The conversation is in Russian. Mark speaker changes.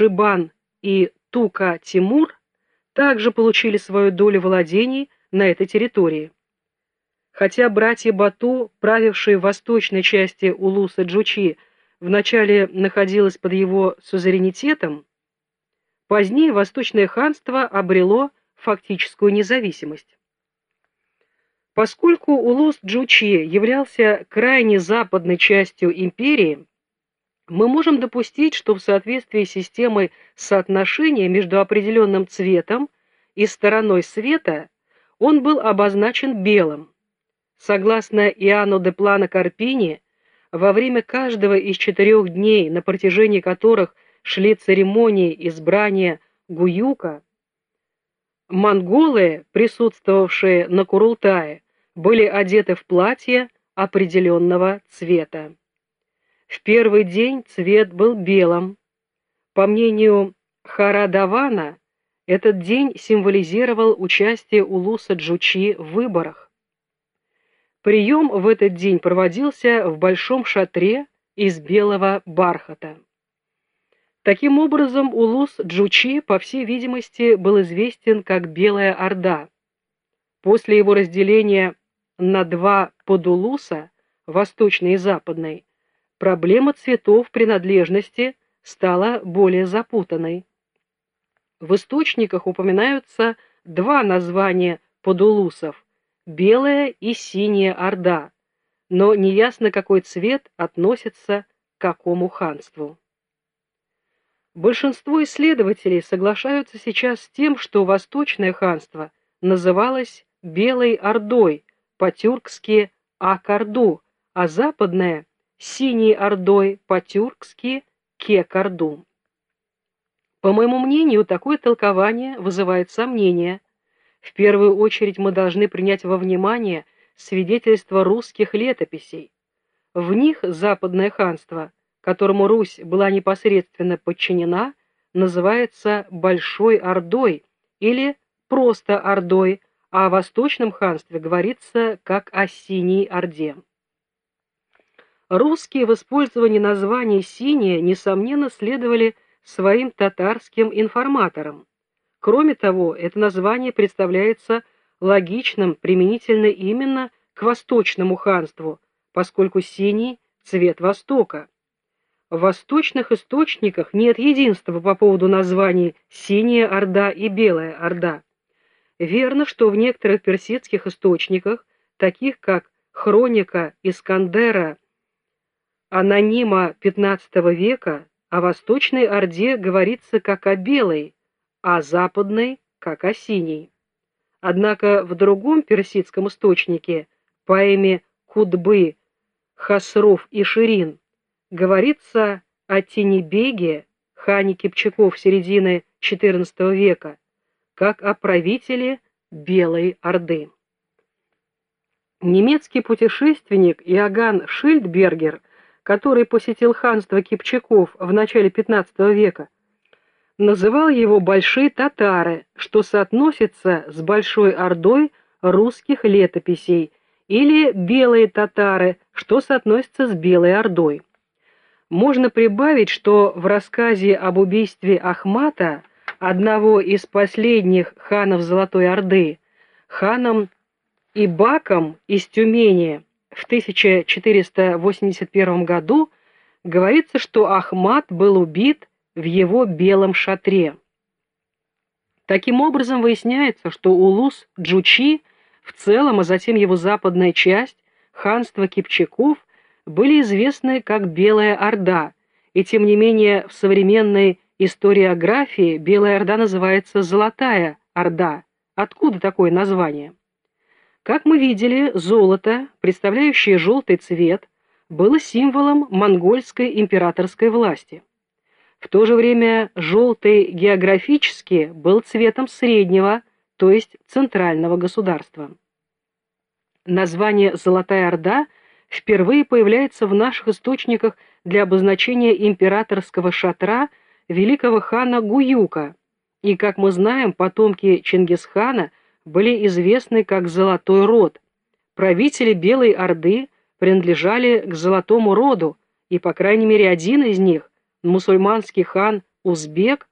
Speaker 1: Шибан и Тука-Тимур также получили свою долю владений на этой территории. Хотя братья Бату, правившие в восточной части Улуса Джучи, вначале находилось под его сузеренитетом, позднее Восточное ханство обрело фактическую независимость. Поскольку Улус Джучи являлся крайне западной частью империи, мы можем допустить, что в соответствии с системой соотношения между определенным цветом и стороной света он был обозначен белым. Согласно Иоанну де Плана Карпини, во время каждого из четырех дней, на протяжении которых шли церемонии избрания Гуюка, монголы, присутствовавшие на Курултае, были одеты в платье определенного цвета. В первый день цвет был белым. По мнению Харадавана, этот день символизировал участие Улуса Джучи в выборах. Прием в этот день проводился в большом шатре из белого бархата. Таким образом, Улус Джучи, по всей видимости, был известен как Белая Орда. После его разделения на два подулуса, восточный и западный, проблема цветов принадлежности стала более запутанной. В источниках упоминаются два названия подулусов – белая и синяя орда, но неясно, какой цвет относится к какому ханству. Большинство исследователей соглашаются сейчас с тем, что Восточное ханство называлось Белой Ордой, по-тюркски Акарду, а Западное – Синей Ордой, по-тюркски Кекарду. По моему мнению, такое толкование вызывает сомнения. В первую очередь мы должны принять во внимание свидетельства русских летописей. В них Западное ханство – которому Русь была непосредственно подчинена, называется Большой Ордой или просто Ордой, а о Восточном ханстве говорится как о Синей Орде. Русские в использовании названия «синие» несомненно следовали своим татарским информаторам. Кроме того, это название представляется логичным применительно именно к Восточному ханству, поскольку синий – цвет Востока. В восточных источниках нет единства по поводу названий «Синяя Орда» и «Белая Орда». Верно, что в некоторых персидских источниках, таких как Хроника Искандера, анонима XV века, о Восточной Орде говорится как о белой, а Западной – как о синей. Однако в другом персидском источнике, поэме Кудбы, Хасров и Ширин, говорится о Тенебеге, хане Кипчаков середины XIV века, как о правителе Белой Орды. Немецкий путешественник Иоганн Шильдбергер, который посетил ханство Кипчаков в начале XV века, называл его «большие татары», что соотносится с Большой Ордой русских летописей, или «белые татары», что соотносится с Белой Ордой. Можно прибавить, что в рассказе об убийстве Ахмата, одного из последних ханов Золотой Орды, ханом Ибаком из Тюмени в 1481 году говорится, что Ахмат был убит в его белом шатре. Таким образом выясняется, что Улус Джучи в целом, а затем его западная часть, ханство Кипчаков – были известны как Белая Орда, и тем не менее в современной историографии Белая Орда называется Золотая Орда. Откуда такое название? Как мы видели, золото, представляющее желтый цвет, было символом монгольской императорской власти. В то же время желтый географически был цветом среднего, то есть центрального государства. Название «Золотая Орда» – впервые появляется в наших источниках для обозначения императорского шатра великого хана Гуюка, и, как мы знаем, потомки Чингисхана были известны как Золотой род. Правители Белой Орды принадлежали к Золотому роду, и, по крайней мере, один из них, мусульманский хан узбек,